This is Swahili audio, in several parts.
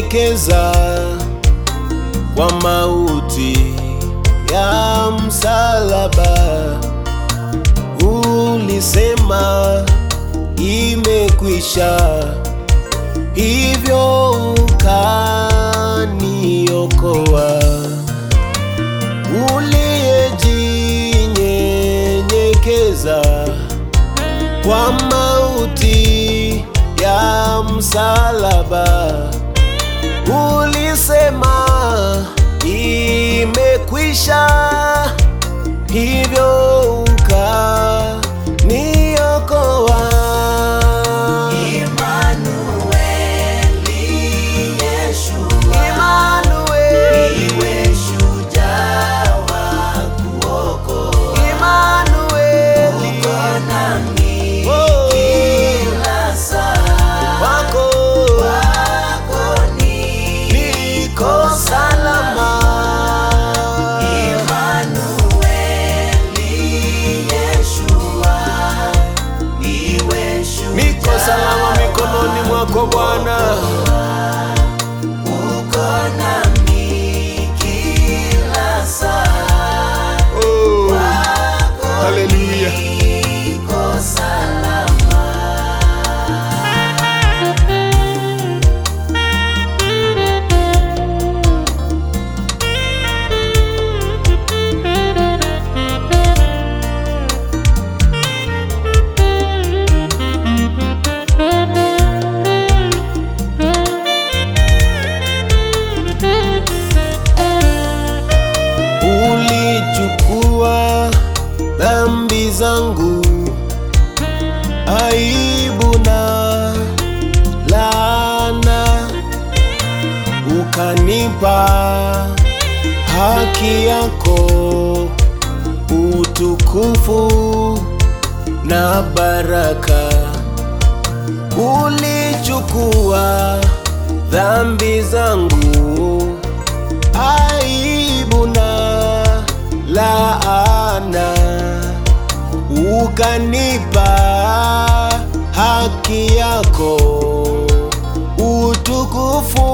uliyejinyenyekeza kwa mauti ya msalaba, ulisema imekwisha, hivyo ukaniokoa. Uliyejinyenyekeza kwa mauti ya msalaba, ulisema imekwisha, zangu, aibu na laana, ukanipa haki yako, utukufu na baraka. Ulichukua dhambi zangu aibu na laana, ukanipa haki yako, utukufu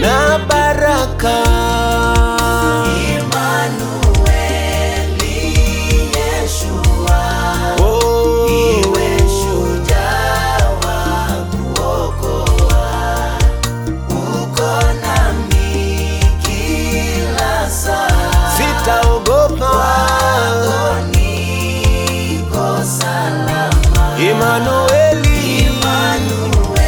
na baraka. Emanueli, Imanueli,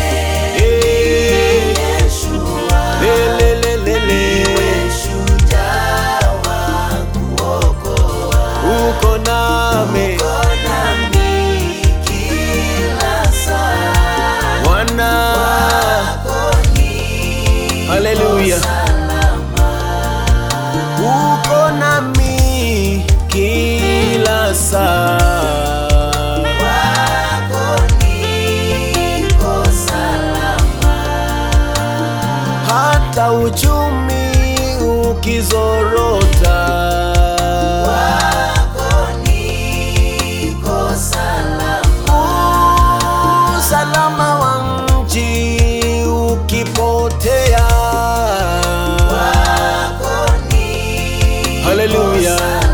Yeshua, lelelelele, niwe shujaa wa kuokoa. uko nami. Uko nami kila saa, Bwana, kwako niko haleluya. Hata uchumi ukizorota, niko salama. usalama wa nchi ukipotea, niko.